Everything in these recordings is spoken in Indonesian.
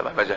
Siapa baca?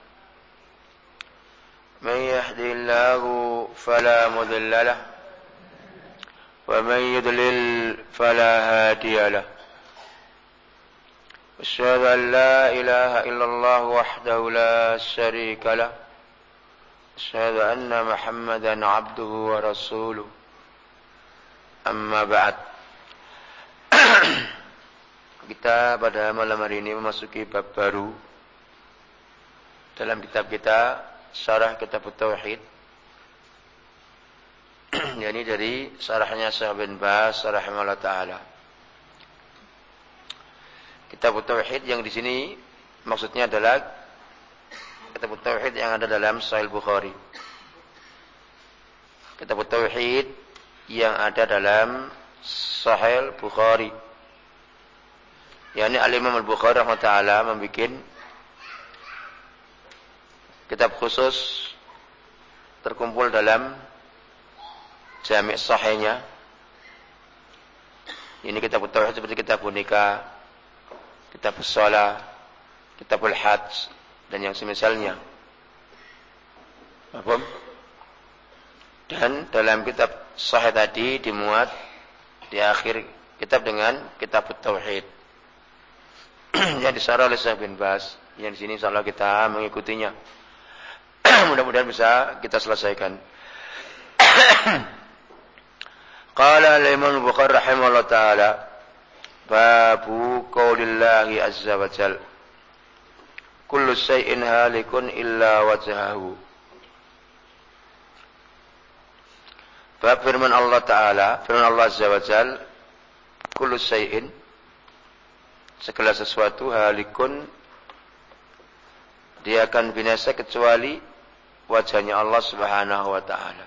من يهدي الله فلا مضل له ومن يضلل فلا هادي له. أشهد أن لا إله إلا الله وحده لا شريك له. أشهد أن محمدا عبده ورسوله. أما بعد kita pada malam hari ini memasuki bab baru. Dalam kitab kita syarah kitab Tauhid. Yani dari syarahnya Syekh bin Bas rahimahullah taala. Kitab Tauhid yang di sini maksudnya adalah kitab Tauhid yang ada dalam Sahih Bukhari. Kitab Tauhid yang ada dalam Sahih Bukhari. Yani Al-Imam Al-Bukhari rahimahullah taala membuat kitab khusus terkumpul dalam jami' sahihnya. Ini kitab tauhid seperti kitab nikah, kitab shalah, kitabul hajj dan yang semisalnya. Dan dalam kitab sahih tadi dimuat di akhir kitab dengan kitab tauhid. yang disarah oleh Syekh bin Bas. Yang di sini insyaallah kita mengikutinya. Mudah-mudahan bisa kita selesaikan. Qala al-Imam Bukhari rahimahullah taala babu qaulillahi azza wa jal kullu shay'in halikun illa wajhahu Bab firman Allah Ta'ala, firman Allah Azza wa Jal, kullu shay'in, segala sesuatu halikun, dia akan binasa kecuali wajahnya Allah Subhanahu wa taala.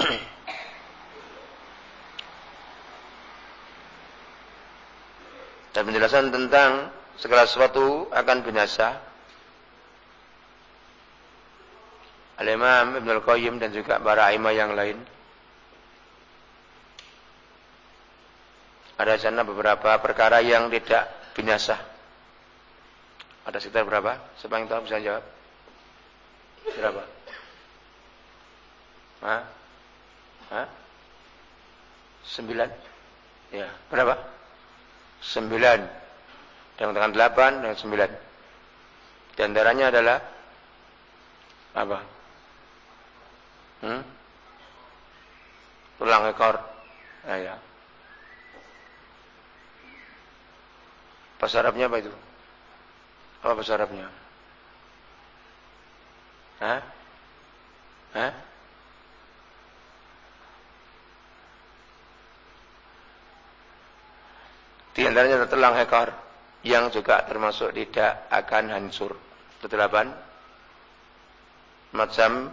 Dan penjelasan tentang segala sesuatu akan binasa. Al-Imam Ibn Al-Qayyim dan juga para imam yang lain. Ada sana beberapa perkara yang tidak binasa. Ada sekitar berapa? Siapa yang tahu bisa jawab? Berapa? Hah? Hah? Sembilan? Ya, berapa? Sembilan. Dengan delapan dan sembilan. Di antaranya adalah apa? Hmm? Tulang ekor. Nah, ya. Bahasa apa itu? Apa bahasa Arabnya? Hah? Hah? Di antaranya telang ekor yang juga termasuk tidak akan hancur. Kedelapan, macam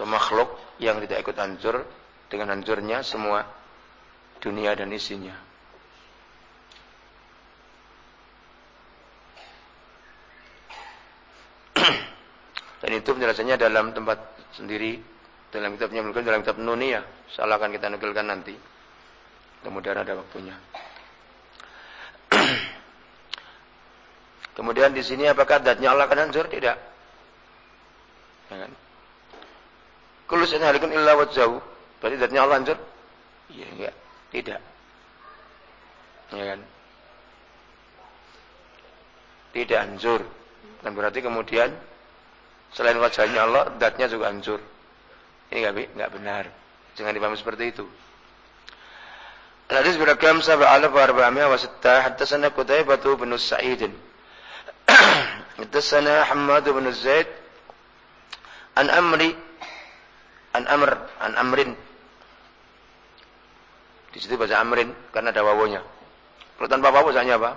atau makhluk yang tidak ikut hancur dengan hancurnya semua dunia dan isinya. dan itu penjelasannya dalam tempat sendiri dalam kitabnya mungkin dalam kitab Nuniyah. Salah akan kita nukilkan nanti. Kemudian ada waktunya. Kemudian di sini apakah datnya Allah akan hancur? Tidak. Ya kan? Halikun illa wajhahu. Berarti datnya Allah hancur? Iya enggak. Tidak. Ya kan? Tidak hancur. Dan berarti kemudian selain wajahnya Allah, datnya juga hancur. Ini enggak benar. Jangan dipahami seperti itu. Hadis berakam sab'a alaf wa arba'amiyah wa sittah Hadtasana Qutaibatu bin Sa'idin Hadtasana Hamad bin Zaid An Amri An Amr An Amrin Di situ baca Amrin Karena ada wawonya Kalau tanpa wawo bacanya apa?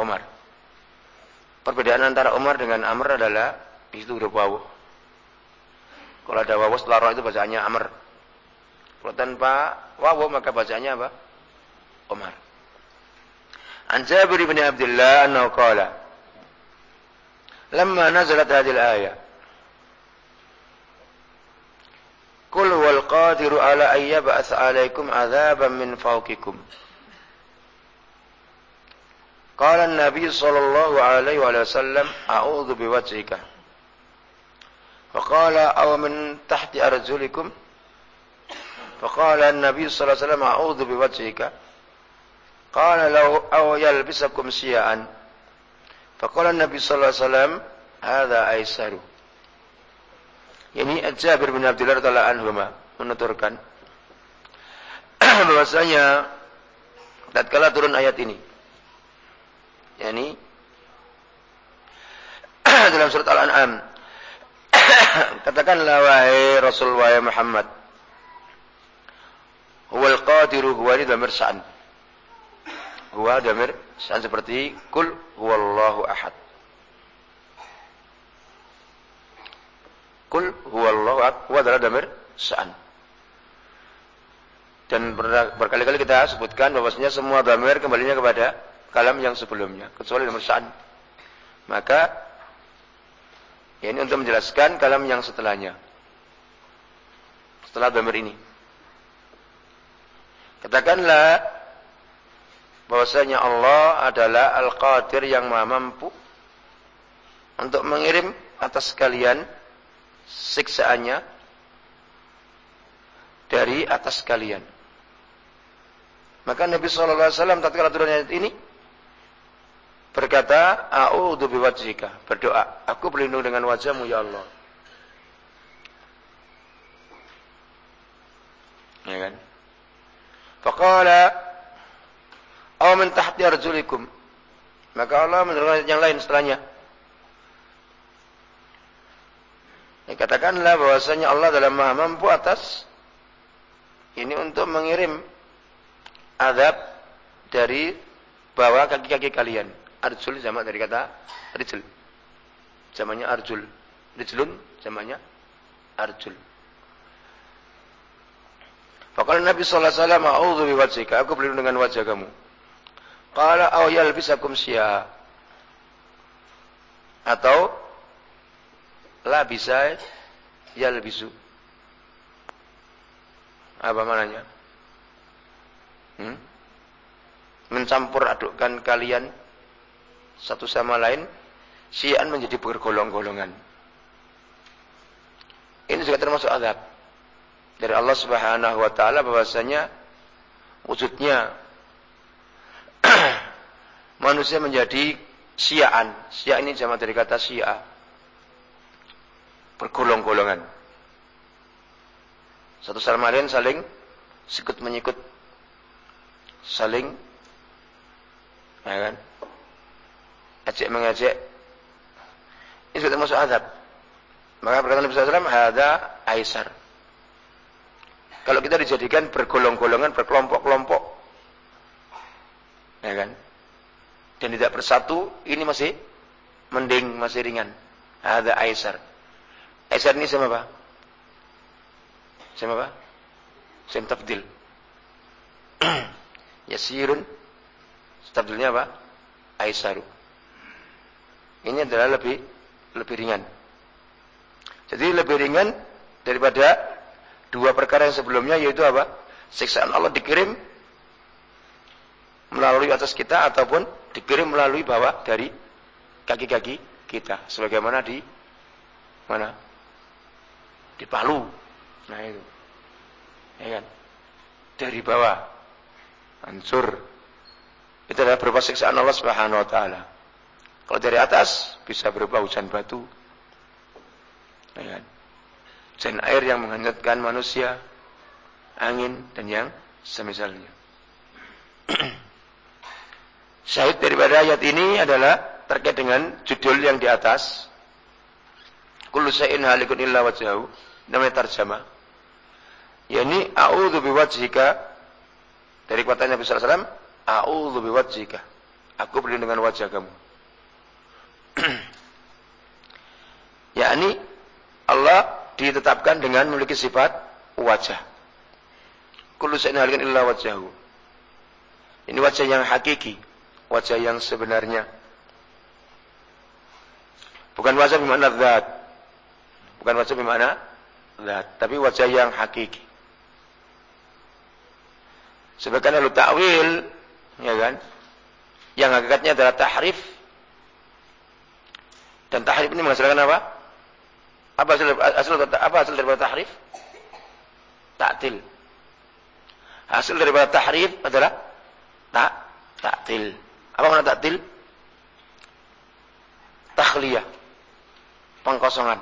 Omar Perbedaan antara Umar dengan Amr adalah Di situ huruf wawo Kalau ada wawo setelah roh itu bacaannya Amr kalau tanpa wawu maka bacanya apa? Umar. An Jabir bin Abdullah annahu qala Lamma nazalat hadhihi al-ayah Qul wal qadiru ala an yab'ath 'alaykum min fawqikum Qala an-nabiy sallallahu alaihi wa sallam a'udzu biwajhika Faqala aw min tahti arjulikum. Faqala Nabi sallallahu alaihi biwajhika. Qala law aw yalbisakum syi'an. Faqala Nabi sallallahu alaihi aisaru. Ini Jabir bin Abdullah radhiyallahu anhu menuturkan bahwasanya tatkala turun ayat ini yakni dalam surat Al-An'am katakanlah wahai Rasul wahai Muhammad Huwal qadiru huwa ini damir sa'an. Huwa damir sa'an seperti kul huwallahu ahad. Kul huwallahu ahad. Huwa adalah damir sa'an. Dan berkali-kali kita sebutkan bahwasanya semua damir kembalinya kepada kalam yang sebelumnya. Kecuali damir sa'an. Maka ya ini untuk menjelaskan kalam yang setelahnya. Setelah damir ini. Katakanlah bahwasanya Allah adalah Al-Qadir yang Maha mampu untuk mengirim atas kalian siksaannya dari atas kalian. Maka Nabi sallallahu alaihi wasallam tatkala turun ayat ini berkata, "A'udzu biwajhika." Berdoa, "Aku berlindung dengan wajahmu ya Allah." Ya kan? Faqala aw min tahti arjulikum. Maka Allah menerangkan yang lain setelahnya. Ya, katakanlah bahwasanya Allah dalam maha mampu atas ini untuk mengirim azab dari bawah kaki-kaki kalian. Arjul sama dari kata arjul. Zamannya arjul. Rijlun zamannya arjul. Faqala Nabi sallallahu alaihi wasallam, "A'udzu biwajhika." Aku berlindung dengan wajah kamu. Qala aw yalbisakum syi'a. Atau la bisa yalbisu. Apa mananya? Hmm? Mencampur adukkan kalian satu sama lain, syi'an menjadi bergolong-golongan. Ini juga termasuk adab dari Allah Subhanahu wa taala bahwasanya wujudnya manusia menjadi siaan. Sia ini jamaah dari kata sia. Bergolong-golongan. Satu sama lain saling sikut menyikut. Saling Ya kan? Ajak mengajak. Ini sudah masuk adab. Maka berkata Nabi SAW, Hada Aisar. Kalau kita dijadikan bergolong-golongan, berkelompok-kelompok. Ya kan? Dan tidak bersatu, ini masih mending, masih ringan. Hada Aisar. Aisar ini sama apa? Sama apa? Sama tafdil. Yasirun. Tafdilnya apa? Aisaru. Ini adalah lebih lebih ringan. Jadi lebih ringan daripada dua perkara yang sebelumnya yaitu apa? Siksaan Allah dikirim melalui atas kita ataupun dikirim melalui bawah dari kaki-kaki kita. Sebagaimana di mana? Di Palu. Nah itu. Ya kan? Dari bawah. Hancur. Itu adalah berupa siksaan Allah Subhanahu wa taala. Kalau dari atas bisa berupa hujan batu. Ya. Hujan air yang menghanyutkan manusia, angin dan yang semisalnya. Syahid daripada ayat ini adalah terkait dengan judul yang di atas. Kullu halikun illa wajhahu. Namanya tarjamah. Yani a'udzu biwajhika dari kata Nabi wasallam, a'udzu biwajhika. Aku berlindung dengan wajah kamu. yakni Allah ditetapkan dengan memiliki sifat wajah. Kullu halikin illa. Ini wajah yang hakiki, wajah yang sebenarnya. Bukan wajah bermakna zat. Bukan wajah bermakna zat, tapi wajah yang hakiki. Sebagian lalu takwil, ya kan? Yang hakikatnya adalah tahrif dan tahrif ini menghasilkan apa? Apa hasil, hasil apa hasil daripada tahrif? Ta'til. Hasil daripada tahrif adalah tak ta'til. Apa makna ta'til? Takhliyah. Pengkosongan.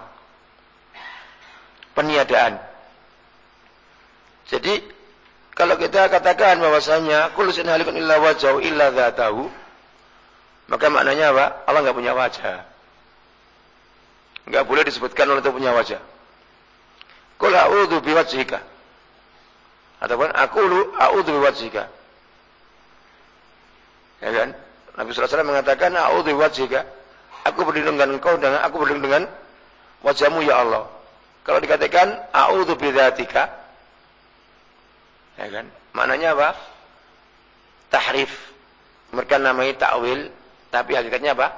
Peniadaan. Jadi kalau kita katakan bahwasanya kullu halikun illa wajhahu illa dzatahu maka maknanya apa? Allah enggak punya wajah. Enggak boleh disebutkan oleh punya wajah. Qul a'udzu biwajhika. Ataupun aku lu a'udzu biwajhika. Ya kan? Nabi sallallahu alaihi wasallam mengatakan a'udzu biwajhika. Aku berlindung dengan engkau dan aku berlindung dengan wajahmu ya Allah. Kalau dikatakan a'udzu bidzatika ya kan? Maknanya apa? Tahrif. Mereka namai ta'wil, tapi hakikatnya apa?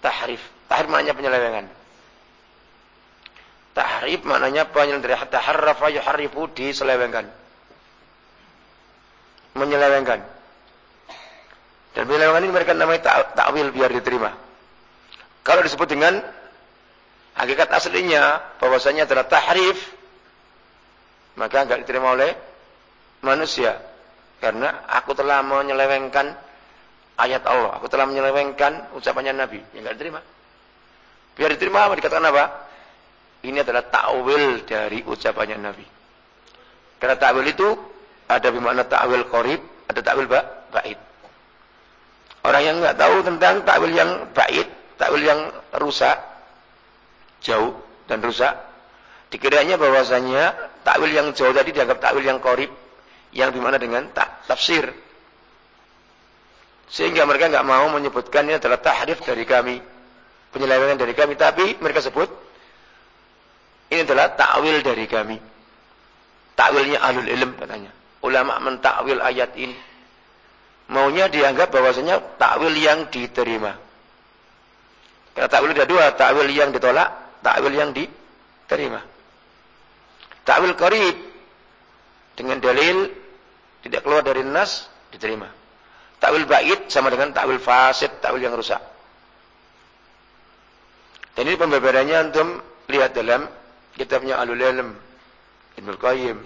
Tahrif. Tahrif maknanya penyelewengan. Tahrif maknanya penyelenggaraan taharrafa yuharrifu diselewengkan. Menyelewengkan. Dan penyelewengan ini mereka namanya takwil biar diterima. Kalau disebut dengan hakikat aslinya bahwasanya adalah tahrif maka enggak diterima oleh manusia karena aku telah menyelewengkan ayat Allah, aku telah menyelewengkan ucapannya Nabi, yang enggak diterima. Biar diterima dikatakan apa? Ini adalah ta'wil dari ucapannya Nabi. Karena ta'wil itu ada bermakna ta'wil korib, ada ta'wil ba bait. Orang yang nggak tahu tentang ta'wil yang bait, ta'wil yang rusak, jauh dan rusak, dikiranya bahwasanya ta'wil yang jauh tadi dianggap ta'wil yang korib, yang bermakna dengan tak tafsir. Sehingga mereka nggak mau menyebutkan ini adalah tahrif dari kami, penyelewengan dari kami, tapi mereka sebut ini adalah takwil dari kami. Takwilnya ahlul ilm katanya. Ulama mentakwil ayat ini. Maunya dianggap bahwasanya takwil yang diterima. Karena takwil ada dua, takwil yang ditolak, takwil yang diterima. Takwil qarib dengan dalil tidak keluar dari nas diterima. Takwil bait sama dengan takwil fasid, takwil yang rusak. Dan ini pembebarannya antum lihat dalam kitabnya Alul Ilm, Ibnu Qayyim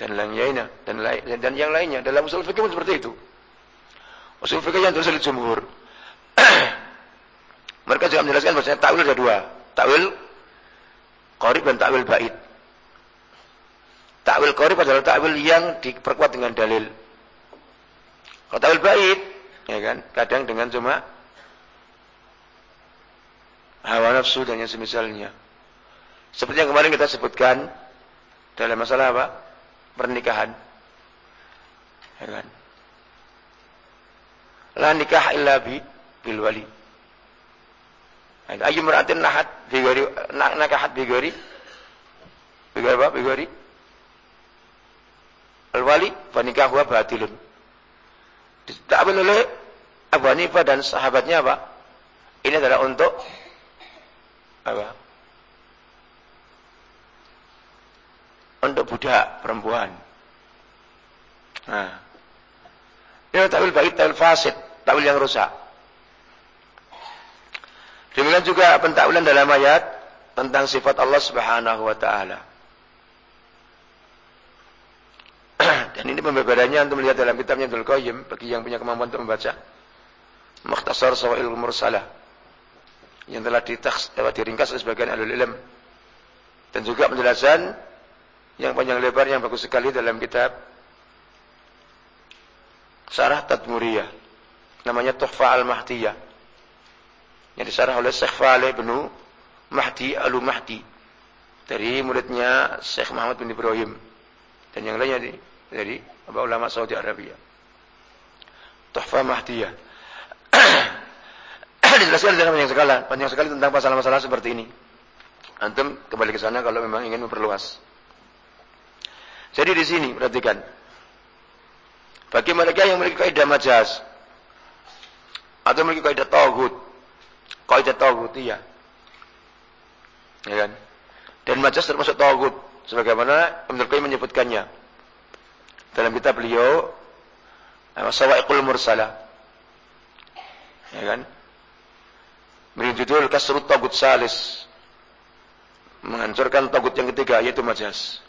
dan lainnya dan lain dan yang lainnya dalam usul fikih pun seperti itu. Usul fikih yang terus jumhur. Mereka juga menjelaskan bahwa takwil ada dua, takwil qarib dan takwil bait. Takwil qarib adalah takwil yang diperkuat dengan dalil. Kalau takwil bait ya kan? Kadang dengan cuma hawa nafsu dan yang semisalnya. Seperti yang kemarin kita sebutkan dalam masalah apa? Pernikahan. Ya kan? La nikah illa bi bil wali. Ayu meratin nahat bigori nakahat bigori bigori apa? Bigori al wali fa nikahu batilun. Ditakwil oleh Abu Hanifah dan sahabatnya apa? Ini adalah untuk apa? Untuk budak perempuan. Nah. Ini takwil baik, takwil fasid, takwil yang rusak. Demikian juga pentakwilan dalam ayat tentang sifat Allah Subhanahu wa taala. Dan ini pembebarannya untuk melihat dalam kitabnya Abdul Qayyim bagi yang punya kemampuan untuk membaca. Mukhtasar Sawail Mursalah yang telah ditaks, telah diringkas oleh sebagian ahli ilm dan juga penjelasan yang panjang lebar yang bagus sekali dalam kitab Sarah Tadmuriyah namanya Tuhfa Al-Mahdiyah yang disarah oleh Syekh Faleh bin Mahdi Al-Mahdi dari muridnya Syekh Muhammad bin Ibrahim dan yang lainnya dari apa ulama Saudi Arabia. Tuhfa Mahdiyah. Dijelaskan dalam panjang sekali, panjang sekali tentang masalah-masalah seperti ini. Antum kembali ke sana kalau memang ingin memperluas. Jadi di sini perhatikan. Bagi mereka yang memiliki kaidah majas atau memiliki kaidah tauhid, kaidah tauhid iya. Ya kan? Dan majas termasuk tauhid sebagaimana Ibnu Qayyim menyebutkannya dalam kitab beliau Sawa'iqul Mursalah. Ya kan? Beri judul Kasrut Tagut Salis. Menghancurkan tagut yang ketiga yaitu majas.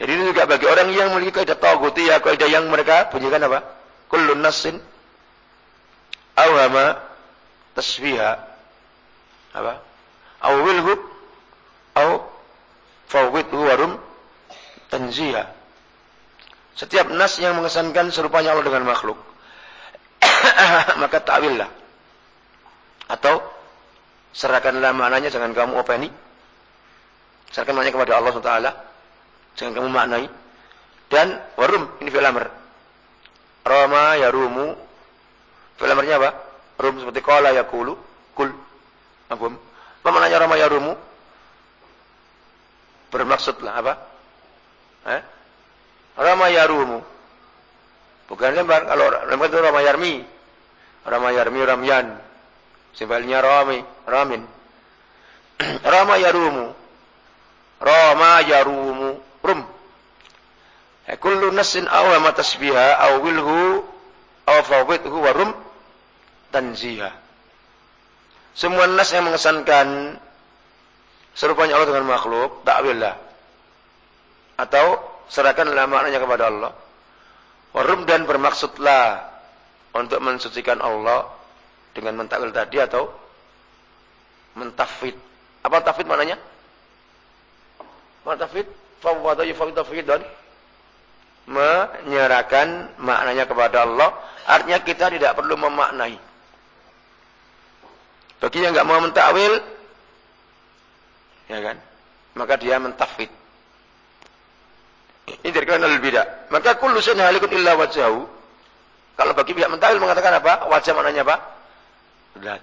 Jadi ini juga bagi orang yang memiliki kaidah ya kaidah yang mereka bunyikan apa? Kullun nasin awhama tasbiha apa? Awilhu aw fawwidhu warum tanziha. Setiap nas yang mengesankan serupanya Allah dengan makhluk. Maka ta'willah. Atau serahkanlah maknanya jangan kamu openi. Serahkan maknanya kepada Allah SWT. Jangan kamu maknai. Dan warum ini fi'il amr. Rama yarumu. Fi'il amrnya apa? Rum seperti qala yaqulu kul. Apa? Apa maknanya rama yarumu? Bermaksudlah apa? Eh? Rama yarumu. Bukan lembar. Kalau lembar itu Rama yarmi. Rama yarmi ramyan. Simbalnya rami. Ramin. Rama yarumu. Rama yarumu. Kullu nasin awama tasbiha awilhu awfawidhu warum tanziha. Semua nas yang mengesankan serupanya Allah dengan makhluk, takwillah. Atau serahkanlah maknanya kepada Allah. Warum dan bermaksudlah untuk mensucikan Allah dengan mentakwil tadi atau mentafid. Apa tafid maknanya? Apa tafid? Fawwada yufawid dan menyerahkan maknanya kepada Allah. Artinya kita tidak perlu memaknai. Bagi yang nggak mau mentakwil, ya kan? Maka dia mentafid. Ini dari kalangan. Maka kullu syai'in halikun illa wajhahu. Kalau bagi pihak mentawil mengatakan apa? Wajah maknanya apa? Zat.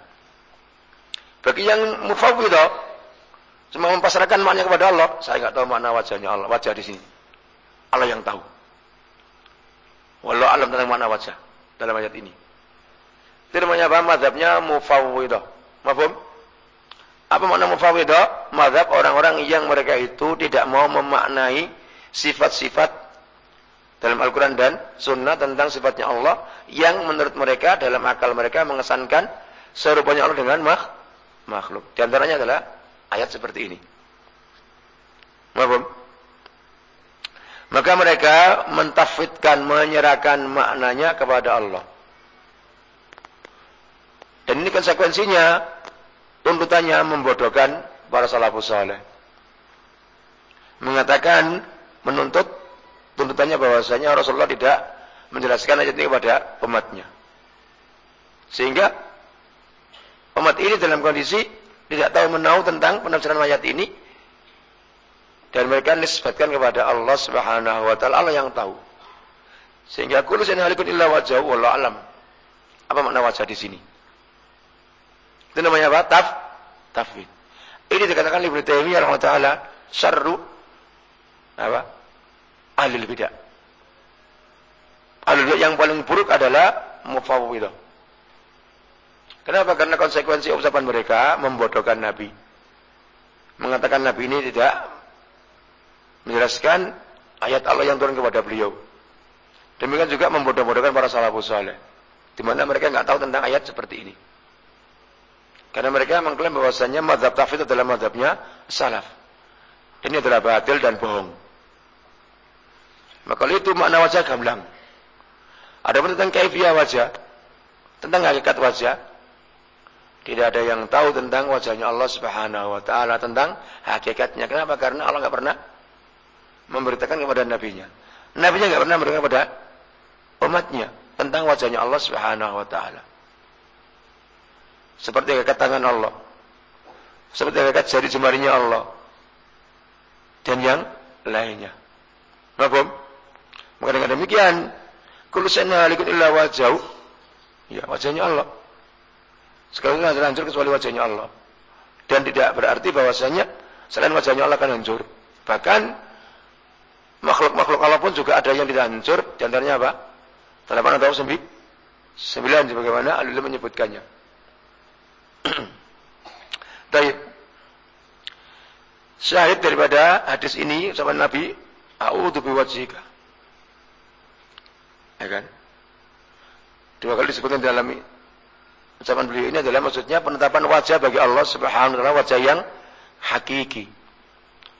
Bagi yang mufawwidah cuma mempasrahkan maknanya kepada Allah, saya enggak tahu makna wajahnya Allah, wajah di sini. Allah yang tahu. Wallahu alam tentang makna wajah dalam ayat ini. Itu namanya apa? Mazhabnya mufawwidah. Mafhum? Apa makna mufawwidah? Mazhab orang-orang yang mereka itu tidak mau memaknai sifat-sifat dalam Al-Quran dan Sunnah tentang sifatnya Allah yang menurut mereka dalam akal mereka mengesankan serupanya Allah dengan mak makhluk. Di antaranya adalah ayat seperti ini. Mahfum? Maka mereka mentafidkan, menyerahkan maknanya kepada Allah. Dan ini konsekuensinya, tuntutannya membodohkan para salafus saleh. Mengatakan menuntut tuntutannya bahwasanya Rasulullah tidak menjelaskan ayat ini kepada umatnya. Sehingga umat ini dalam kondisi tidak tahu menahu tentang penafsiran ayat ini dan mereka nisbatkan kepada Allah Subhanahu wa taala Allah yang tahu. Sehingga kullu shay'in halikun illa wajhahu wallahu alam. Apa makna wajah di sini? Itu namanya apa? Taf tafwid. Ini dikatakan Ibnu Taimiyah rahimahullah taala syarru apa? Ahli bidah. Ahli bidah yang paling buruk adalah mufawwidah. Kenapa? Karena konsekuensi ucapan mereka membodohkan Nabi. Mengatakan Nabi ini tidak menjelaskan ayat Allah yang turun kepada beliau. Demikian juga membodoh-bodohkan para salafus saleh. Di mana mereka nggak tahu tentang ayat seperti ini. Karena mereka mengklaim bahwasanya madhab tafid adalah madhabnya salaf. Ini adalah batil dan bohong. Maka itu makna wajah gamblang. Ada pun tentang kaifiyah wajah, tentang hakikat wajah, tidak ada yang tahu tentang wajahnya Allah Subhanahu wa taala tentang hakikatnya. Kenapa? Karena Allah nggak pernah memberitakan kepada nabinya. Nabinya nggak pernah memberitakan kepada umatnya tentang wajahnya Allah Subhanahu wa taala. Seperti hakikat tangan Allah. Seperti hakikat jari jemarinya Allah. Dan yang lainnya. Mahfum? Maka dengan demikian, kullu shay'in illa wajhahu. Ya, wajahnya Allah. Sekali lagi hancur kecuali wajahnya Allah. Dan tidak berarti bahwasanya selain wajahnya Allah akan hancur. Bahkan makhluk-makhluk Allah pun juga ada yang tidak hancur. Di antaranya apa? Delapan atau sembilan. Sembilan sebagaimana Alul menyebutkannya. Baik. Syahid daripada hadis ini sama Nabi, A'udhu biwajhika. Ya kan? Dua kali disebutkan dalam Ucapan beliau ini adalah maksudnya penetapan wajah bagi Allah Subhanahu wa wajah yang hakiki.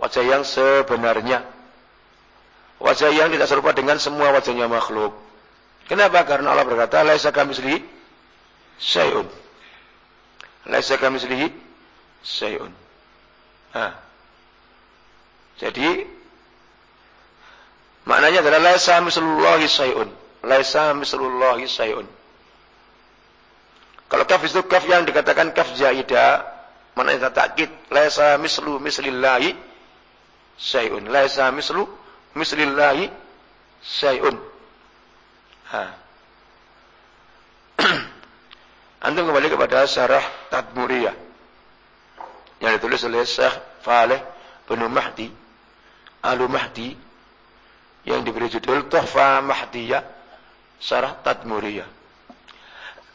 Wajah yang sebenarnya. Wajah yang tidak serupa dengan semua wajahnya makhluk. Kenapa? Karena Allah berkata, "Laisa kamitslihi syai'un." Laisa kamitslihi syai'un. Nah. Jadi maknanya adalah laisa mislullahi syai'un. Laisa mislullahi syai'un. Kalau kaf itu kaf yang dikatakan kaf jaidah, mana itu takkid, laisa mislu mislillahi syai'un. Laisa mislu mislillahi syai'un. Ha. Antum kembali kepada syarah Tadmuriyah yang ditulis oleh Syekh Faleh bin Mahdi Alu Mahdi yang diberi judul Tuhfa Mahdiyah Syarah Tadmuriyah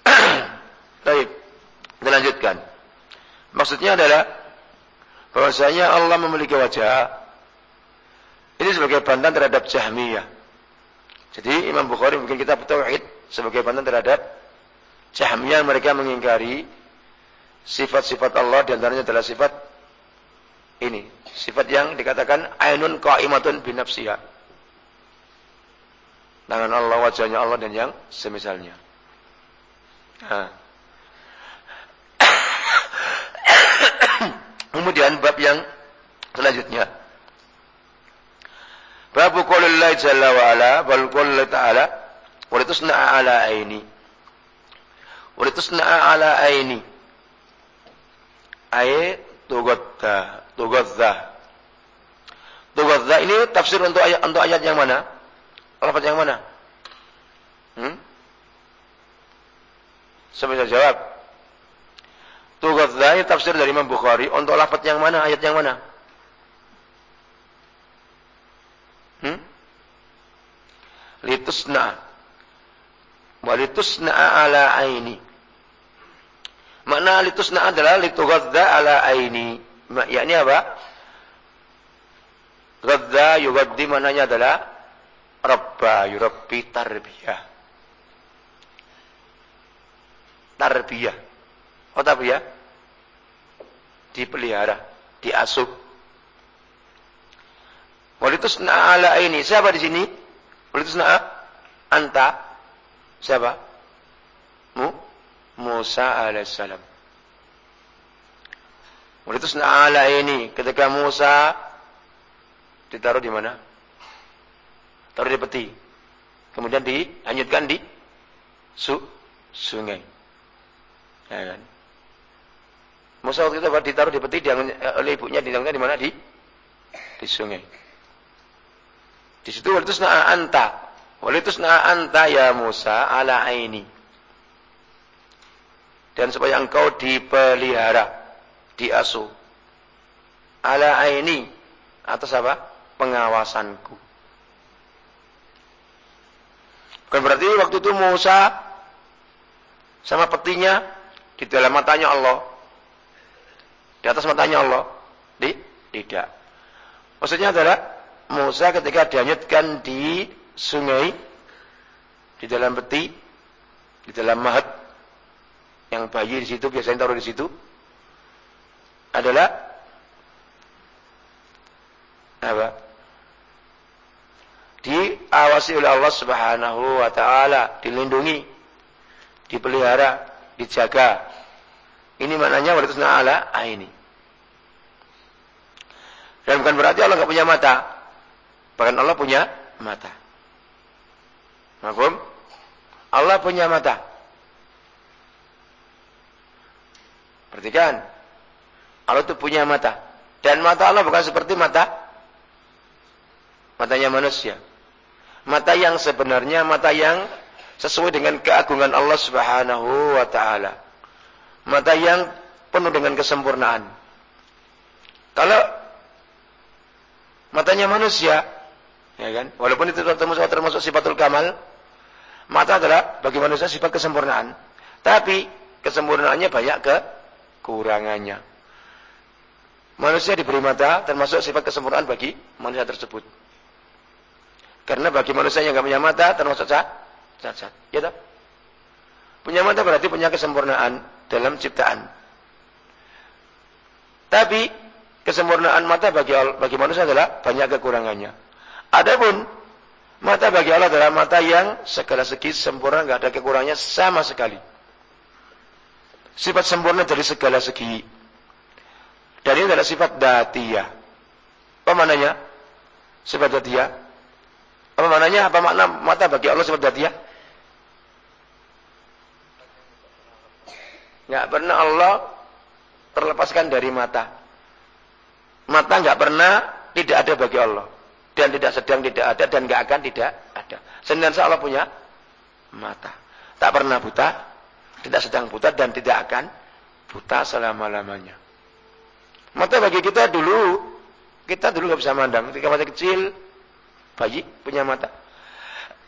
Baik. Kita lanjutkan. Maksudnya adalah bahwasanya Allah memiliki wajah. Ini sebagai bantahan terhadap Jahmiyah. Jadi Imam Bukhari bikin kitab tauhid sebagai bantahan terhadap Jahmiyah mereka mengingkari sifat-sifat Allah di antaranya adalah sifat ini, sifat yang dikatakan ainun qaimatun binafsiyah. Tangan Allah, wajahnya Allah dan yang semisalnya. Nah, Kemudian bab yang selanjutnya. Bab qaulillah jalla wa ala bal qaulillah ta'ala wa ala aini. Wa litusna'a ala aini. Ay tugatta, tugadza. Tugadza ini tafsir untuk ayat untuk ayat yang mana? Lafaz yang mana? Hmm? Siapa bisa jawab? Tughadzai tafsir dari Imam Bukhari untuk lafaz yang mana, ayat yang mana? Litusna. Wa litusna ala aini. Makna litusna adalah litughadza ala aini. Yakni apa? Ghadza yughaddi mananya adalah rabba yurabbi tarbiyah. Tarbiyah. Oh tapi ya, dipelihara, diasuh. Walitus ala ini siapa di sini? Na'a anta siapa? Mu Musa alaihissalam. Walitus ala ini ketika Musa ditaruh di mana? Taruh di peti. kemudian dihanyutkan di su sungai. Ya kan? Musa waktu itu ditaruh di peti dia, oleh ibunya di mana di di sungai. Di situ walitusna anta. Walitusna anta ya Musa ala aini. Dan supaya engkau dipelihara, diasuh. Ala aini atas apa? Pengawasanku. Bukan berarti waktu itu Musa sama petinya di dalam matanya Allah. Di atas matanya Allah. Di, tidak. Maksudnya adalah Musa ketika dihanyutkan di sungai, di dalam peti, di dalam mahat, yang bayi di situ biasanya taruh di situ, adalah apa? Diawasi oleh Allah Subhanahu wa taala, dilindungi, dipelihara, dijaga. Ini maknanya walitusna ala aini. Dan bukan berarti Allah nggak punya mata. Bahkan Allah punya mata. Mahfum? Allah punya mata. Perhatikan. Allah itu punya mata. Dan mata Allah bukan seperti mata matanya manusia. Mata yang sebenarnya mata yang sesuai dengan keagungan Allah Subhanahu wa taala. Mata yang penuh dengan kesempurnaan. Kalau matanya manusia, ya kan? Walaupun itu termasuk, sifatul kamal, mata adalah bagi manusia sifat kesempurnaan. Tapi kesempurnaannya banyak kekurangannya. Manusia diberi mata termasuk sifat kesempurnaan bagi manusia tersebut. Karena bagi manusia yang tidak punya mata termasuk cacat. Ya tak? Punya mata berarti punya kesempurnaan dalam ciptaan. Tapi kesempurnaan mata bagi bagi manusia adalah banyak kekurangannya. Adapun mata bagi Allah adalah mata yang segala segi sempurna, nggak ada kekurangannya sama sekali. Sifat sempurna dari segala segi. Dan ini adalah sifat datiyah. Apa maknanya? Sifat datiyah apa maknanya? Apa makna mata bagi Allah seperti dia? Nggak pernah Allah terlepaskan dari mata. Mata nggak pernah tidak ada bagi Allah. Dan tidak sedang tidak ada dan nggak akan tidak ada. Senantiasa Allah punya mata. Tak pernah buta, tidak sedang buta dan tidak akan buta selama-lamanya. Mata bagi kita dulu, kita dulu nggak bisa mandang. Ketika masih kecil, Bayi punya mata.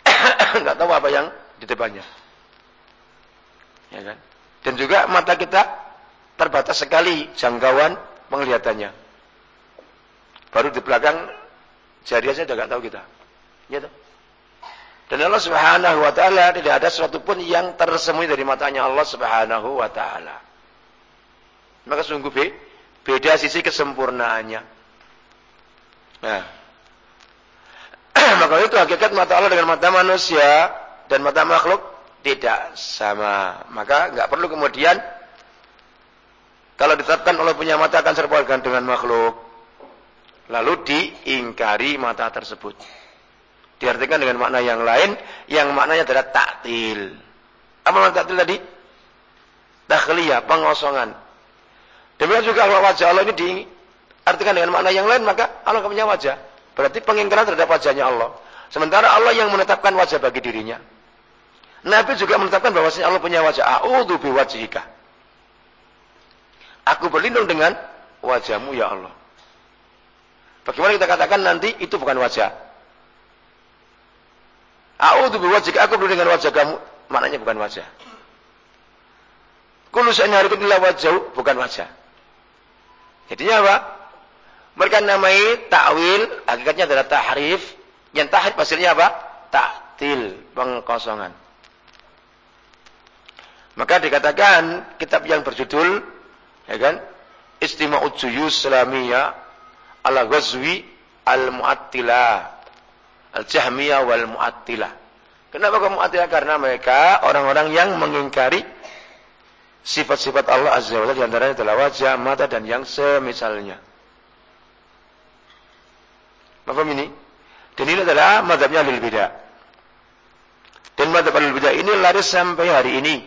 Enggak tahu apa yang di depannya. Ya kan? Dan juga mata kita terbatas sekali jangkauan penglihatannya. Baru di belakang jari saja tidak tahu kita. Ya toh? Dan Allah Subhanahu wa taala tidak ada sesuatu pun yang tersembunyi dari matanya Allah Subhanahu wa taala. Maka sungguh beda sisi kesempurnaannya. Nah, Maka itu hakikat mata Allah dengan mata manusia dan mata makhluk tidak sama. Maka nggak perlu kemudian kalau ditetapkan Allah punya mata akan serba dengan makhluk. Lalu diingkari mata tersebut. Diartikan dengan makna yang lain, yang maknanya adalah taktil. Apa makna taktil tadi? Takhliyah, pengosongan. Demikian juga kalau wajah Allah ini diartikan dengan makna yang lain, maka Allah punya wajah. Berarti pengingkaran terhadap wajahnya Allah. Sementara Allah yang menetapkan wajah bagi dirinya. Nabi juga menetapkan bahwasanya Allah punya wajah. Aku berlindung dengan wajahmu ya Allah. Bagaimana kita katakan nanti itu bukan wajah? A'udzu biwajhika. Aku berlindung dengan wajah kamu. Maknanya bukan wajah. Kullu syai'in harikun wajah, bukan wajah. Jadinya apa? Mereka namai takwil, hakikatnya adalah tahrif. Yang tahrif hasilnya apa? Taktil, pengkosongan. Maka dikatakan kitab yang berjudul ya kan? Istima'ud Juyus Salamiyah ala Ghazwi al-Mu'attilah al-Jahmiyah wal Mu'attilah. Kenapa kau Mu'attilah? Karena mereka orang-orang yang mengingkari sifat-sifat Allah Azza wa Jalla di antaranya adalah wajah, mata dan yang semisalnya. Paham ini? Dan ini adalah madhabnya ahli bidah. madhab al-bidah ini laris sampai hari ini.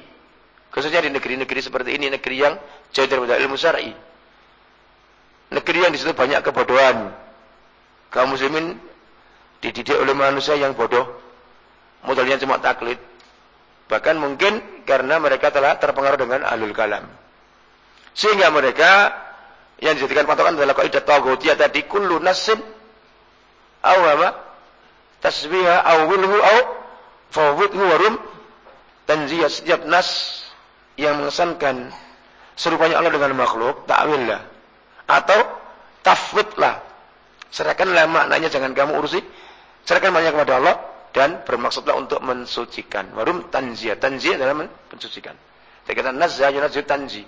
Khususnya di negeri-negeri seperti ini, negeri yang jauh daripada ilmu syar'i. Negeri yang di situ banyak kebodohan. Kaum muslimin dididik oleh manusia yang bodoh. Modalnya cuma taklid. Bahkan mungkin karena mereka telah terpengaruh dengan alul kalam. Sehingga mereka yang dijadikan patokan adalah kaidah taghutiyah tadi kullu nasin aw apa? Tasbiha aw wilhu aw fawwidhu warum tanziyah setiap nas yang mengesankan serupanya Allah dengan makhluk, takwillah. Atau tafwidlah. Serahkanlah maknanya jangan kamu urusi. Serahkan maknanya kepada Allah dan bermaksudlah untuk mensucikan. Warum tanziyah. Tanziyah adalah mensucikan. Kita kata nazah yunazih tanzi.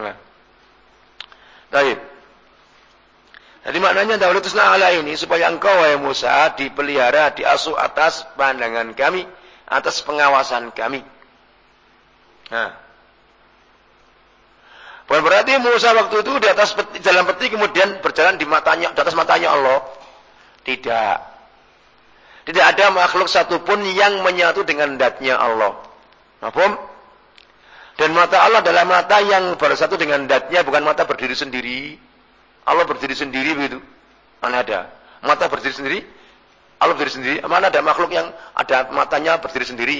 Nah. Jadi maknanya dahulu tusna ala ini supaya engkau wahai Musa dipelihara, diasuh atas pandangan kami, atas pengawasan kami. Nah. Bukan berarti Musa waktu itu di atas peti, jalan peti kemudian berjalan di matanya, di atas matanya Allah. Tidak. Tidak ada makhluk satupun yang menyatu dengan datnya Allah. Mahfum? Dan mata Allah adalah mata yang bersatu dengan datnya, bukan mata berdiri sendiri. Allah berdiri sendiri begitu. Mana ada? Mata berdiri sendiri, Allah berdiri sendiri. Mana ada makhluk yang ada matanya berdiri sendiri?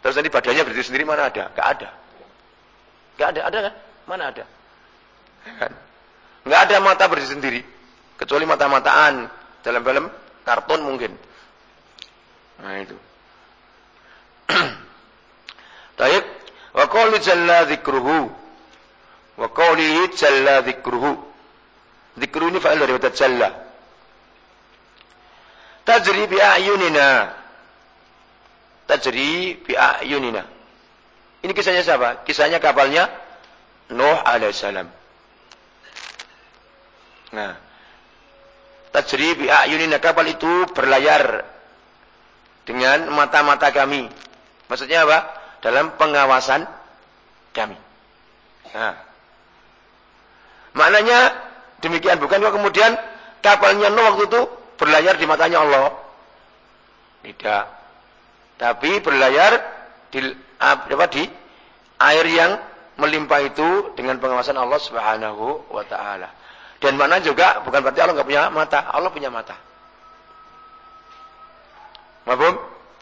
Terus nanti badannya berdiri sendiri mana ada? Gak ada. Gak ada, ada kan? Mana ada? Kan? Gak ada mata berdiri sendiri. Kecuali mata-mataan dalam film kartun mungkin. Nah itu. Taib. Wa qawli jalla dzikruhu. Wa qawli jalla dzikruhu. Dzikru ini fa'il dari kata jalla. Tajri bi a'yunina tajri bi ayunina. Ini kisahnya siapa? Kisahnya kapalnya Nuh alaihissalam. Nah, tajri bi ayunina kapal itu berlayar dengan mata-mata kami. Maksudnya apa? Dalam pengawasan kami. Nah, maknanya demikian bukan kok kemudian kapalnya Nuh waktu itu berlayar di matanya Allah. Tidak. Tapi berlayar di, apa, di air yang melimpah itu dengan pengawasan Allah Subhanahu wa taala. Dan mana juga bukan berarti Allah nggak punya mata, Allah punya mata. Mabum?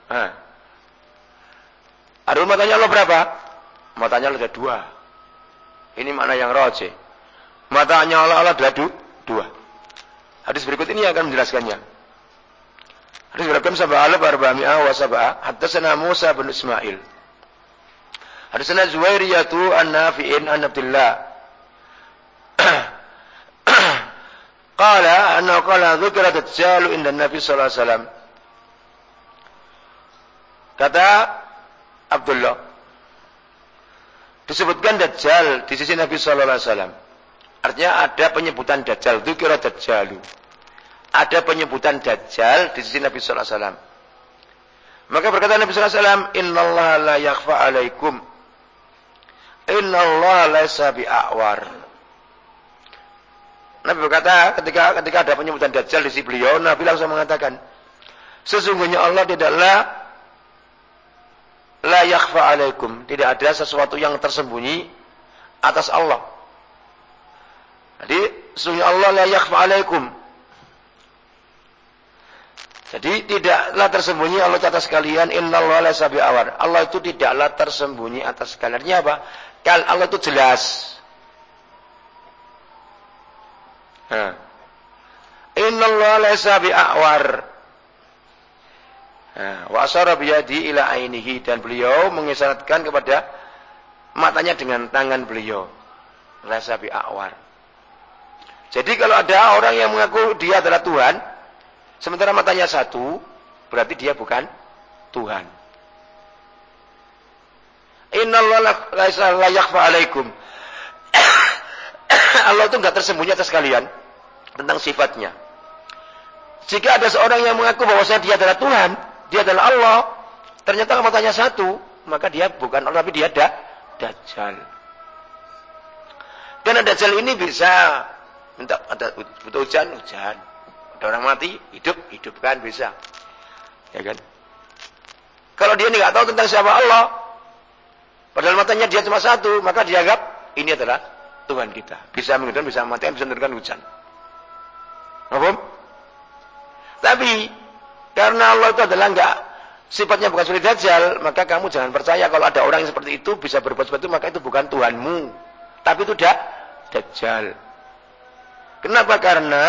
Nah. Ada matanya Allah berapa? Matanya Allah ada dua. Ini makna yang roje. Matanya Allah Allah ada dua. Hadis berikut ini akan menjelaskannya. Hadis berakam sabah alaf arba'mi'ah wa sabah. Haddatsana Musa bin Ismail. Haddatsana Zuwairiyatu an-Nafi'in an Abdullah. Qala anna qala dzukira dajjal inda Nabi sallallahu alaihi wasallam. Kata Abdullah disebutkan dajjal di sisi Nabi sallallahu alaihi wasallam. Artinya ada penyebutan dajjal, dzukira dajjalu ada penyebutan Dajjal di sisi Nabi Sallallahu Alaihi Wasallam. Maka berkata Nabi Sallallahu Alaihi Wasallam, Inna Allah la yakfa alaikum. Inna Allah laisa bi'awar. Nabi berkata ketika ketika ada penyebutan Dajjal di sisi beliau, Nabi langsung mengatakan, sesungguhnya Allah tidaklah la yakfa alaikum. Tidak ada sesuatu yang tersembunyi atas Allah. Jadi, sesungguhnya Allah la yakfa alaikum. Jadi tidaklah tersembunyi Allah atas kalian innallaha laysa bi'awar. Allah itu tidaklah tersembunyi atas kalian. Artinya apa? Kal Allah itu jelas. Nah. Innallaha laysa bi'awar. Nah, wa asyara biyadi ila ainihi dan beliau mengisyaratkan kepada matanya dengan tangan beliau. Laysa bi'awar. Jadi kalau ada orang yang mengaku dia adalah Tuhan, Sementara matanya satu, berarti dia bukan Tuhan. Innallaha alaikum. Allah itu enggak tersembunyi atas kalian tentang sifatnya. Jika ada seorang yang mengaku bahwasanya dia adalah Tuhan, dia adalah Allah, ternyata matanya satu, maka dia bukan Allah tapi dia ada dajjal. Karena dajjal ini bisa minta ada butuh hujan, hujan. Ada orang mati, hidup, hidupkan bisa. Ya kan? Kalau dia nggak tahu tentang siapa Allah, padahal matanya dia cuma satu, maka dianggap ini adalah Tuhan kita. Bisa menghidupkan, bisa mematikan, bisa menurunkan hujan. Apa? Tapi karena Allah itu adalah enggak sifatnya bukan seperti dajjal, maka kamu jangan percaya kalau ada orang yang seperti itu bisa berbuat seperti itu, maka itu bukan Tuhanmu. Tapi itu dah dajjal. Kenapa? Karena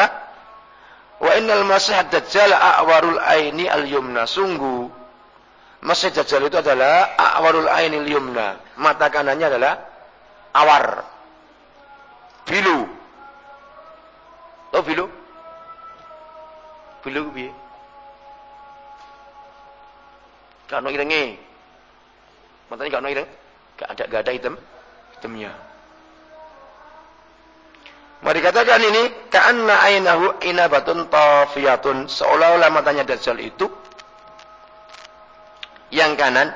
wa innal masih dajjal a'warul aini al-yumna. Sungguh Masih Dajjal itu adalah awarul ainil yumna. Mata kanannya adalah awar. Bilu. Tahu bilu? Bilu piye? Gak ono irenge. Matanya gak ono ireng. Gak ada gak ada hitam hitamnya. Mari katakan ini ka'anna ainahu inabatun tafiyatun seolah-olah matanya Dajjal itu yang kanan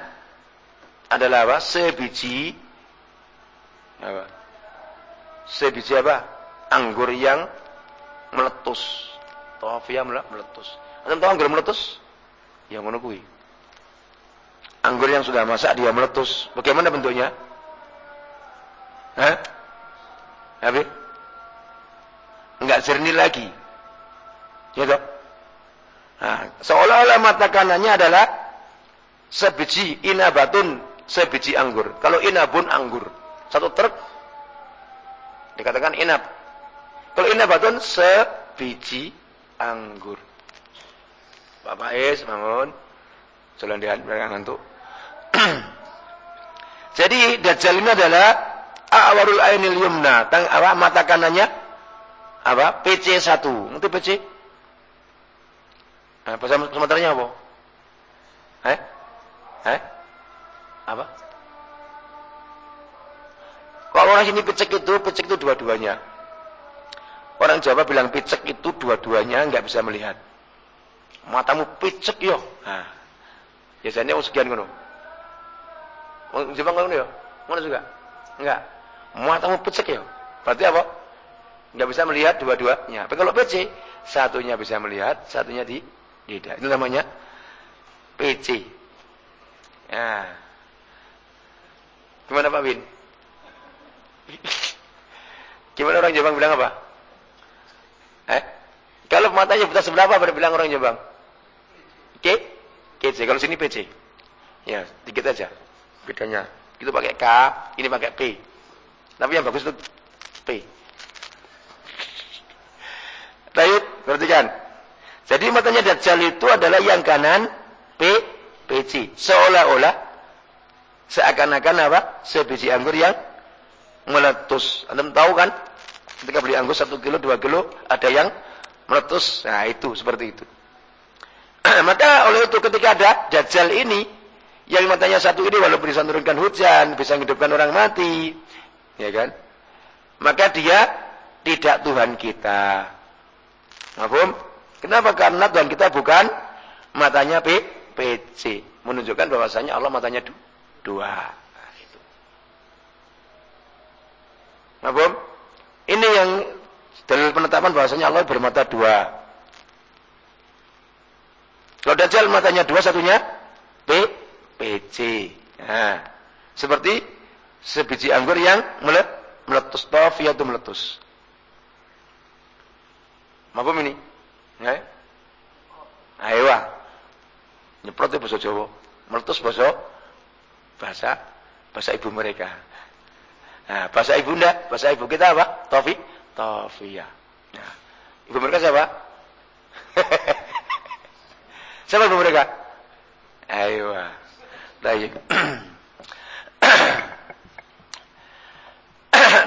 adalah apa? Sebiji apa? Sebiji apa? Anggur yang meletus. Tawafiyah meletus. Anda tahu anggur meletus? Yang kui? Anggur yang sudah masak dia meletus. Bagaimana bentuknya? Hah? Apa? Enggak jernih lagi. Ya toh? Nah, seolah-olah mata kanannya adalah sebiji inabatun sebiji anggur. Kalau inabun anggur, satu truk dikatakan inab. Kalau inabatun sebiji anggur. Bapak Es, bangun. Jalan dia mereka ngantuk. Jadi dajjal ini adalah awarul ainil yumna, tang apa mata kanannya apa? PC1. Ngerti PC? Nah, bahasa sementaranya apa? Eh? Eh? Apa? Kalau orang sini picek itu, picek itu dua-duanya. Orang Jawa bilang picek itu dua-duanya nggak bisa melihat. Matamu picek yo. Nah, biasanya mau sekian ngono. Wong Jepang ngono yo. Ngono juga? Enggak. Matamu picek yo. Berarti apa? Nggak bisa melihat dua-duanya. Tapi kalau PC, satunya bisa melihat, satunya di tidak. Itu namanya PC. Ya. Gimana Pak Bin? Gimana orang Jepang bilang apa? Eh? Kalau matanya buta sebelah apa bilang orang Jepang? K? KC. Kalau sini PC. Ya, dikit aja. Bedanya. Itu pakai K, ini pakai P. Tapi yang bagus itu P. Baik, perhatikan. Jadi matanya Dajjal itu adalah yang kanan P peci. Seolah-olah seakan-akan apa? Sebiji anggur yang meletus. Anda tahu kan? Ketika beli anggur satu kilo, dua kilo, ada yang meletus. Nah itu, seperti itu. Maka oleh itu ketika ada dajjal ini, yang matanya satu ini walaupun bisa menurunkan hujan, bisa menghidupkan orang mati, ya kan? Maka dia tidak Tuhan kita. Mahfum? Kenapa? Karena Tuhan kita bukan matanya P PC menunjukkan bahwasanya Allah matanya du dua. Nah. Nah, Bom? Ini yang dalil penetapan bahwasanya Allah bermata dua. Kalau Dajjal matanya dua, satunya P, PC. Nah, seperti sebiji anggur yang meletus. Tafiyatu meletus. Mabum ini? Ya? Ayo. Nyeprot bahasa Jawa. Meletus bahasa bahasa bahasa ibu mereka. Nah, bahasa ibunda, bahasa ibu kita apa? Taufik, Taufiyah. Nah, ibu mereka siapa? siapa ibu mereka? Ayo. Baik.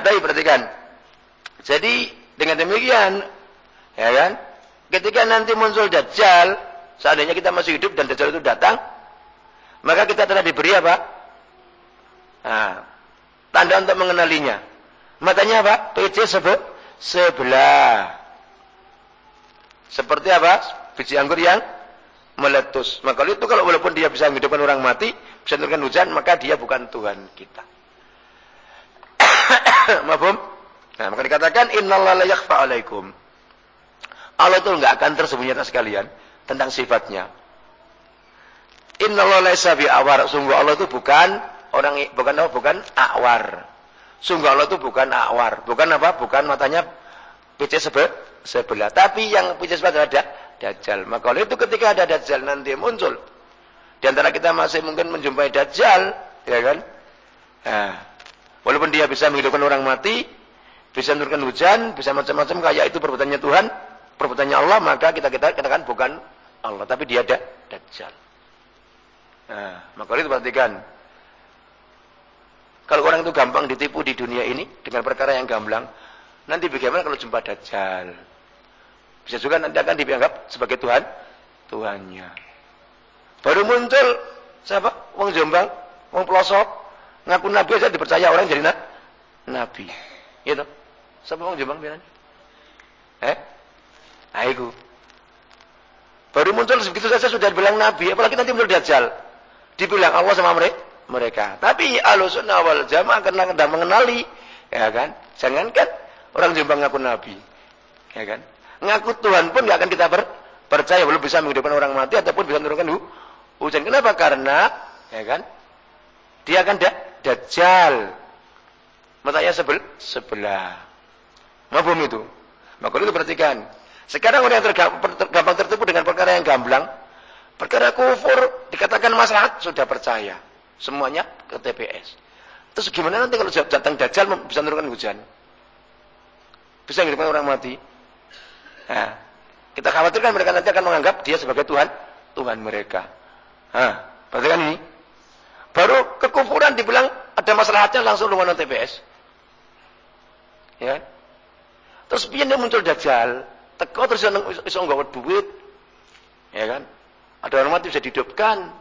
Baik, perhatikan. Jadi dengan demikian, ya kan? Ketika nanti muncul dajjal, Seandainya kita masih hidup dan Dajjal itu datang, maka kita telah diberi apa? Nah, tanda untuk mengenalinya. Matanya apa? PC sebe sebelah. Seperti apa? Biji anggur yang meletus. Maka itu kalau walaupun dia bisa menghidupkan orang mati, bisa menurunkan hujan, maka dia bukan Tuhan kita. Mafhum? Nah, maka dikatakan innallaha la. Allah itu enggak akan tersembunyi atas kalian tentang sifatnya. Innallaha laisa awar. Sungguh Allah itu bukan orang bukan apa? Bukan awar. Sungguh Allah itu bukan awar. Bukan apa? Bukan matanya PC sebe, sebelah. Tapi yang PC sebelah adalah Dajjal. Maka oleh itu ketika ada Dajjal nanti muncul. Di antara kita masih mungkin menjumpai Dajjal. Ya kan? Nah, walaupun dia bisa menghidupkan orang mati. Bisa menurunkan hujan. Bisa macam-macam kayak itu perbuatannya Tuhan. Perbuatannya Allah. Maka kita kita katakan bukan Allah. Tapi dia ada Dajjal. Nah, maka itu perhatikan. Kalau orang itu gampang ditipu di dunia ini dengan perkara yang gamblang, nanti bagaimana kalau jumpa dajjal? Bisa juga nanti akan dianggap sebagai Tuhan, Tuhannya. Baru muncul siapa? Wong Jombang, wong pelosok, ngaku nabi aja dipercaya orang jadi na nabi. Gitu. Siapa wong Jombang bilang? Eh? Aiku. Baru muncul begitu saja sudah bilang nabi, apalagi nanti muncul dajjal. Dibilang Allah sama mereka. Tapi alusunah wal jamaah tidak mengenali, ya kan? Jangankan orang Jombang ngaku nabi, ya kan? Ngaku Tuhan pun nggak akan kita ber, percaya belum bisa menghidupkan orang mati ataupun bisa menurunkan hu, hujan. Kenapa? Karena, ya kan? Dia akan da, dajjal. Matanya sebel, sebelah. Mabum itu. Maka itu perhatikan. Sekarang orang yang tergampang tertipu dengan perkara yang gamblang, perkara kufur dikatakan masalah sudah percaya. Semuanya ke TPS. Terus gimana nanti kalau datang dajjal bisa menurunkan hujan? Bisa menghidupkan orang mati? Nah, kita khawatirkan mereka nanti akan menganggap dia sebagai Tuhan, Tuhan mereka. Nah, perhatikan ini. Baru kekufuran dibilang ada masalahnya langsung dengan TPS. Ya. Terus piye muncul dajjal? Teko terus iso nggawa duit. Ya kan? Ada orang mati bisa dihidupkan.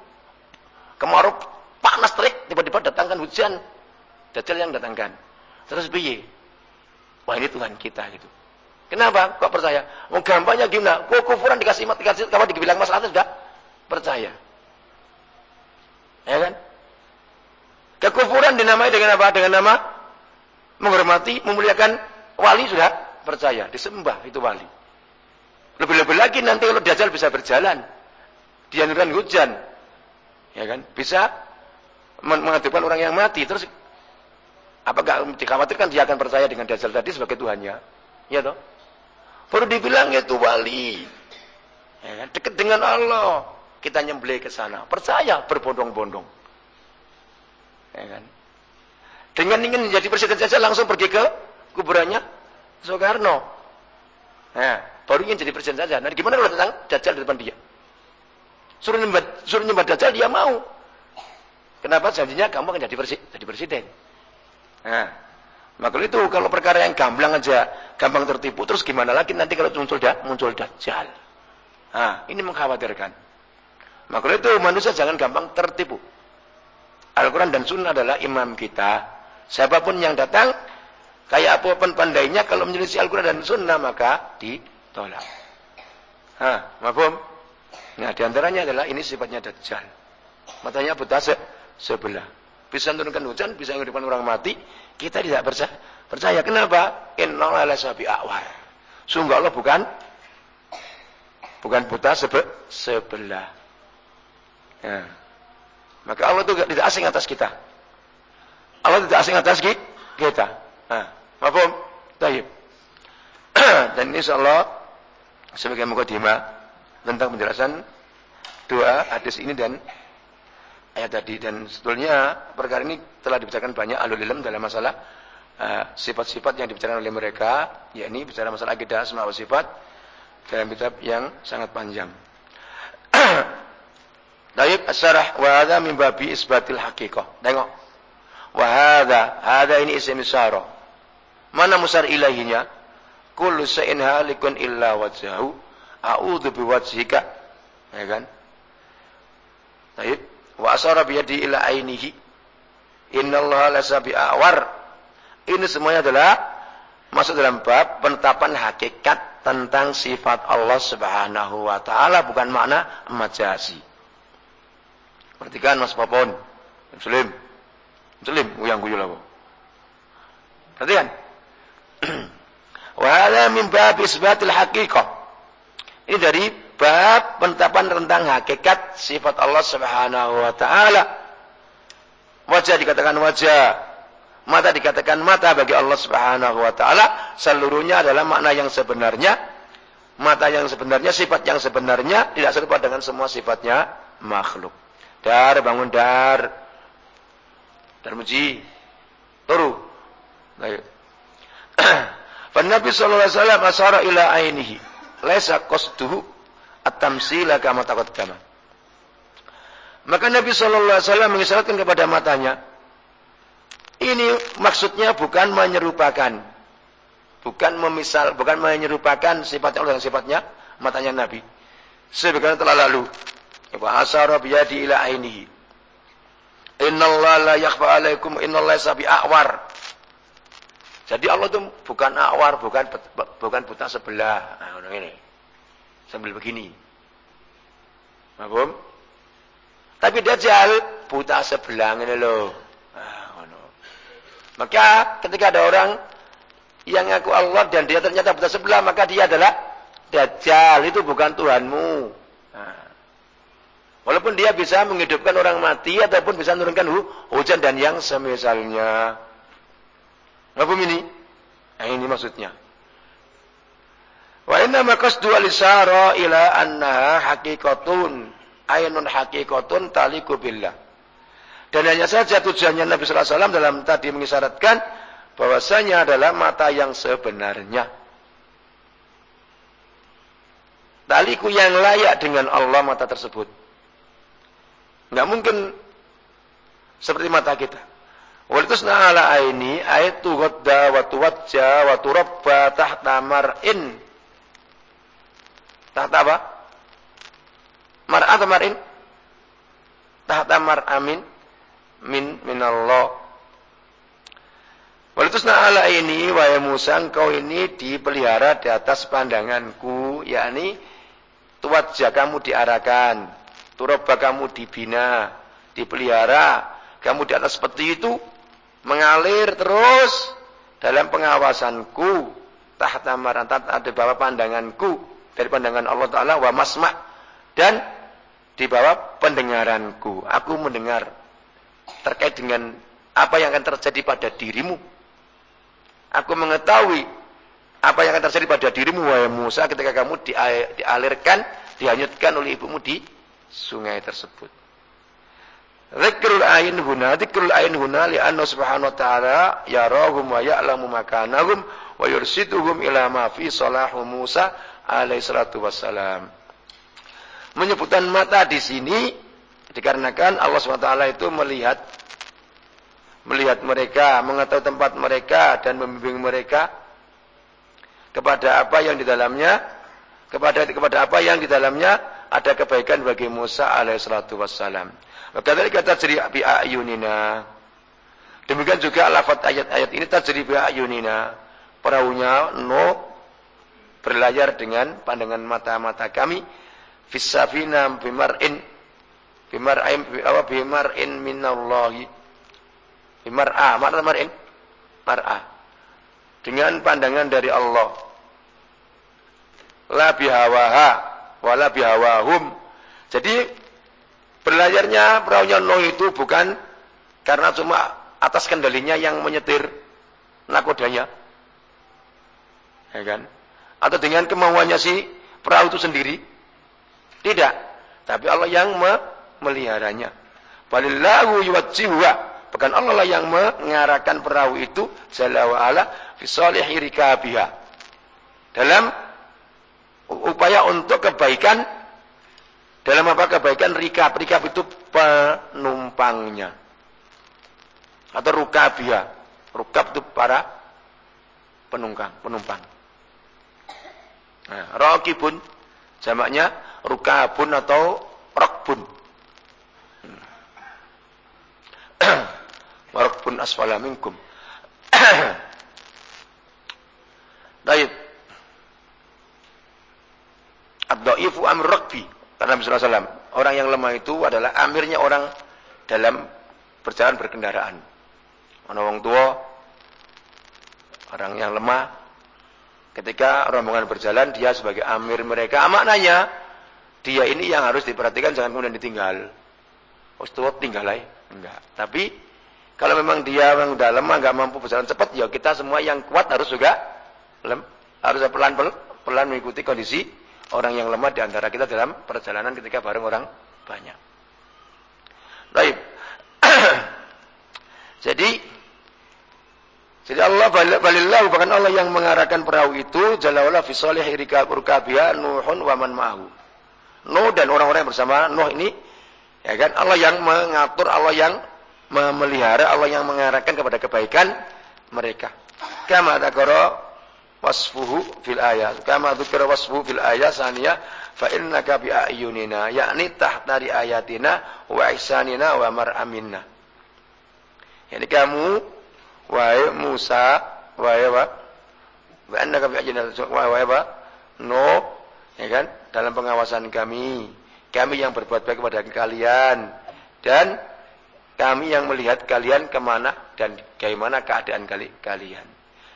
Kemarau panas terik, tiba-tiba datangkan hujan. Dajjal yang datangkan. Terus piye? Wah ini Tuhan kita gitu. Kenapa? Kok percaya? Mau gampangnya gimana? Kok kufuran dikasih mati dikasih kalau dibilang masalah sudah percaya. Ya kan? Kekufuran dinamai dengan apa? Dengan nama menghormati, memuliakan wali sudah percaya, disembah itu wali. Lebih-lebih lagi nanti kalau Dajjal bisa berjalan, dianurkan hujan, ya kan? Bisa menghadapkan orang yang mati terus apakah dikhawatirkan dia akan percaya dengan Dajjal tadi sebagai Tuhannya? Ya toh? Baru dibilang itu wali ya kan? dekat dengan Allah. Kita nyembelih ke sana. Percaya berbondong-bondong. Ya kan? Dengan ingin menjadi presiden saja langsung pergi ke kuburannya Soekarno. Nah, baru ingin jadi presiden saja nah gimana kalau datang Dajjal di depan dia suruh nyembah, suruh nyembah Dajjal dia mau Kenapa janjinya kamu akan jadi, presiden? jadi presiden? Nah, maka itu kalau perkara yang gamblang aja, gampang tertipu, terus gimana lagi nanti kalau muncul dah, muncul dajjal. Nah, ini mengkhawatirkan. Maka itu manusia jangan gampang tertipu. Al-Quran dan Sunnah adalah imam kita. Siapa pun yang datang, kayak apa pun pandainya, kalau menyelisih Al-Quran dan Sunnah, maka ditolak. Nah, mafum? Nah, di antaranya adalah ini sifatnya dajjal. Matanya buta sebelah. Bisa menurunkan hujan, bisa menghidupkan orang mati. Kita tidak percaya. Percaya kenapa? Inna la sabi awar. Sungguh Allah bukan bukan buta sebe, sebelah. Ya. Maka Allah itu tidak asing atas kita. Allah tidak asing atas kita. Nah, Mahfum? Taib. Dan insya Allah sebagai mukadimah tentang penjelasan dua hadis ini dan ayat tadi dan sebetulnya perkara ini telah dibicarakan banyak alul ilm dalam masalah eh, sifat-sifat uh, yang dibicarakan oleh mereka yakni bicara masalah akidah wa sifat dalam kitab yang sangat panjang. Taib asarah wa hadha min babi isbatil haqiqah. Tengok. Wa hadha, hadha ini isim isyara. Mana musar ilahinya? Kullu sa'in halikun illa wajhahu. A'udzu biwajhika. Ya kan? Taib. Wa asara biyadi ila ainihi. Innallaha lasabi awar. Ini semuanya adalah masuk dalam bab penetapan hakikat tentang sifat Allah Subhanahu wa taala bukan makna majazi. Perhatikan Mas Popon. Muslim. Muslim uyang guyu lah. Perhatikan. Wa hadha min bab isbatil haqiqah. Ini dari bab penetapan tentang hakikat sifat Allah Subhanahu wa taala. Wajah dikatakan wajah, mata dikatakan mata bagi Allah Subhanahu wa taala, seluruhnya adalah makna yang sebenarnya. Mata yang sebenarnya, sifat yang sebenarnya tidak serupa dengan semua sifatnya makhluk. Dar bangun dar. Darmuji. Turu. Baik. Nabi sallallahu alaihi wasallam asara ila ainihi. Laisa qasduhu at-tamsila kama taqaddama. Maka Nabi sallallahu alaihi wasallam mengisyaratkan kepada matanya. Ini maksudnya bukan menyerupakan. Bukan memisal, bukan menyerupakan sifatnya Allah dengan sifatnya matanya Nabi. Sebagaimana telah lalu. Wa asara biyadi ila ainihi. Innallaha la yakhfa alaikum innallaha sabi awar. Jadi Allah itu bukan awar, bukan bukan buta sebelah. Nah, ini. Sambil begini. Mahfum? Tapi Dajjal buta sebelah ini loh. Nah, Maka ketika ada orang yang ngaku Allah dan dia ternyata buta sebelah, maka dia adalah Dajjal. Itu bukan Tuhanmu. Walaupun dia bisa menghidupkan orang mati ataupun bisa menurunkan hujan dan yang semisalnya. Apa ini? Nah, ini maksudnya. Wa inna maqasdu al-isara ila annaha haqiqatun ainun haqiqatun taliku billah. Dan hanya saja tujuannya Nabi sallallahu alaihi wasallam dalam tadi mengisyaratkan bahwasanya adalah mata yang sebenarnya. Taliku yang layak dengan Allah mata tersebut. Nggak mungkin seperti mata kita. Walitusna ala aini ayat tughadda wa tuwajja wa turabba tahta mar'in. Tahta apa? Mar atau mar'in? Tahta mar'amin min minallah. Walitusna ala ini wa ya Musa engkau ini dipelihara di atas pandanganku yakni tuwajja kamu diarahkan Turabba kamu dibina, dipelihara, kamu di atas seperti itu mengalir terus dalam pengawasanku tahta marantat ada bawah pandanganku dari pandangan Allah Taala wa masma dan di bawah pendengaranku aku mendengar terkait dengan apa yang akan terjadi pada dirimu aku mengetahui apa yang akan terjadi pada dirimu wahai Musa ketika kamu dialirkan dihanyutkan oleh ibumu di sungai tersebut. Zikrul ain huna, zikrul ain huna li'anna subhanahu wa ta'ala yarahum wa ya'lamu makanahum wa yursiduhum ila ma fi salahu Musa alaihi salatu wassalam. Menyebutkan mata di sini dikarenakan Allah SWT itu melihat melihat mereka, mengetahui tempat mereka dan membimbing mereka kepada apa yang di dalamnya kepada kepada apa yang di dalamnya ada kebaikan bagi Musa alaihissalatu wassalam. Kata jeri bi ayunina. Demikian juga lafaz ayat-ayat ini tajri bi ayunina. Perahunya no berlayar dengan pandangan mata-mata kami fisafina bimar'in bimar'in apa bimar'in minallahi bimar'a mana mar'in mar'a dengan pandangan dari Allah la bihawaha wala bihawahum. Jadi berlayarnya perahunya Nuh itu bukan karena cuma atas kendalinya yang menyetir nakodanya. Ya kan? Atau dengan kemauannya si perahu itu sendiri. Tidak. Tapi Allah yang memeliharanya. Walillahu yuwajjihuha. Bukan Allah lah yang mengarahkan perahu itu jalla wa ala fi. Dalam upaya untuk kebaikan dalam apa kebaikan? Rikab. Rikab itu penumpangnya. Atau rukabia rukab itu para penumpang penumpang. Nah, rokibun. Jamaknya rukabun atau rokbun. Warokbun asfala minkum. Baik. Ad-dha'ifu rakbi. Karena Nabi SAW. Orang yang lemah itu adalah amirnya orang dalam berjalan berkendaraan. Orang tua, orang yang lemah, ketika rombongan berjalan, dia sebagai amir mereka. Maknanya, dia ini yang harus diperhatikan jangan kemudian ditinggal. Oh, tinggal aja. Enggak. Tapi kalau memang dia memang udah lemah, nggak mampu berjalan cepat, ya kita semua yang kuat harus juga lem, harus pelan-pelan pelan mengikuti kondisi orang yang lemah di antara kita dalam perjalanan ketika bareng orang banyak. Baik. jadi jadi Allah balillahu bahkan Allah yang mengarahkan perahu itu jalawala fi salih Nuhun wa man ma'ahu. Nuh dan orang-orang yang bersama Nuh ini ya kan Allah yang mengatur, Allah yang memelihara Allah yang mengarahkan kepada kebaikan mereka. Kama dzakara wasfuhu fil ayat. Kama dzukira wasfuhu fil ayat saniyah fa innaka bi ayunina yakni tahta di ayatina wa ihsanina wa mar'aminna. Yani kamu wahai Musa wahai apa? Wa annaka bi ayunina wahai apa? No ya kan dalam pengawasan kami kami yang berbuat baik kepada kalian dan kami yang melihat kalian ke mana dan bagaimana keadaan kalian.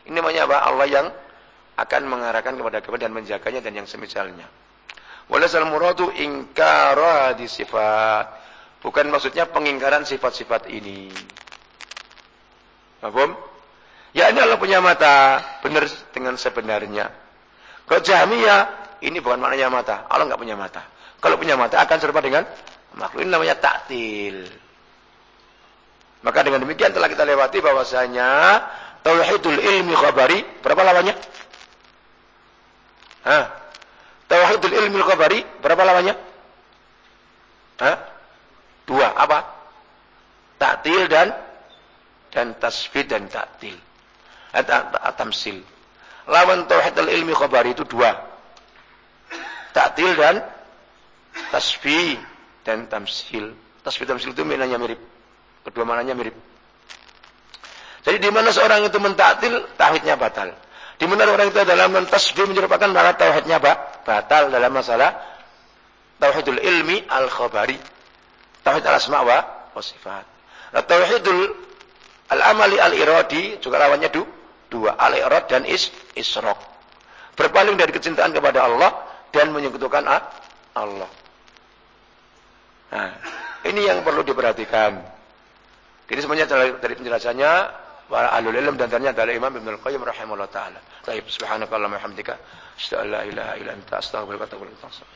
Ini namanya apa? Allah yang akan mengarahkan kepada kebaikan dan menjaganya dan yang semisalnya. Walasal muradu ingkara di sifat. Bukan maksudnya pengingkaran sifat-sifat ini. Paham? Ya ini Allah punya mata. Benar dengan sebenarnya. Kalau Jahmiyah, ini bukan maknanya mata. Allah nggak punya mata. Kalau punya mata akan serupa dengan makhluk. Ini namanya taktil. Maka dengan demikian telah kita lewati bahwasanya tauhidul ilmi khabari berapa lawannya? Hah? Tauhidul ilmi khabari berapa lawannya? Hah? Dua, apa? Taktil dan dan tasfid dan taktil. Tamsil. Lawan tauhidul ilmi khabari itu dua. Taktil dan tasfid dan tamsil. Tasfid tamsil itu maknanya mirip. Kedua mananya mirip. Jadi di mana seorang itu mentaktil, tauhidnya batal. Di mana orang itu dalam mentasbih menyerupakan maka tauhidnya batal dalam masalah tauhidul ilmi al khabari. Tauhid al asma wa sifat. Nah, tauhidul al amali al iradi juga lawannya du, dua al irad dan is isrok. Berpaling dari kecintaan kepada Allah dan menyekutukan Allah. Nah, ini yang perlu diperhatikan. Jadi semuanya dari penjelasannya para ahlul ilm dan ternyata adalah Imam Ibnu Al-Qayyim rahimahullah taala. Baik, subhanakallahumma hamdika, asyhadu la ilaha illa anta astaghfiruka wa atubu ilaik.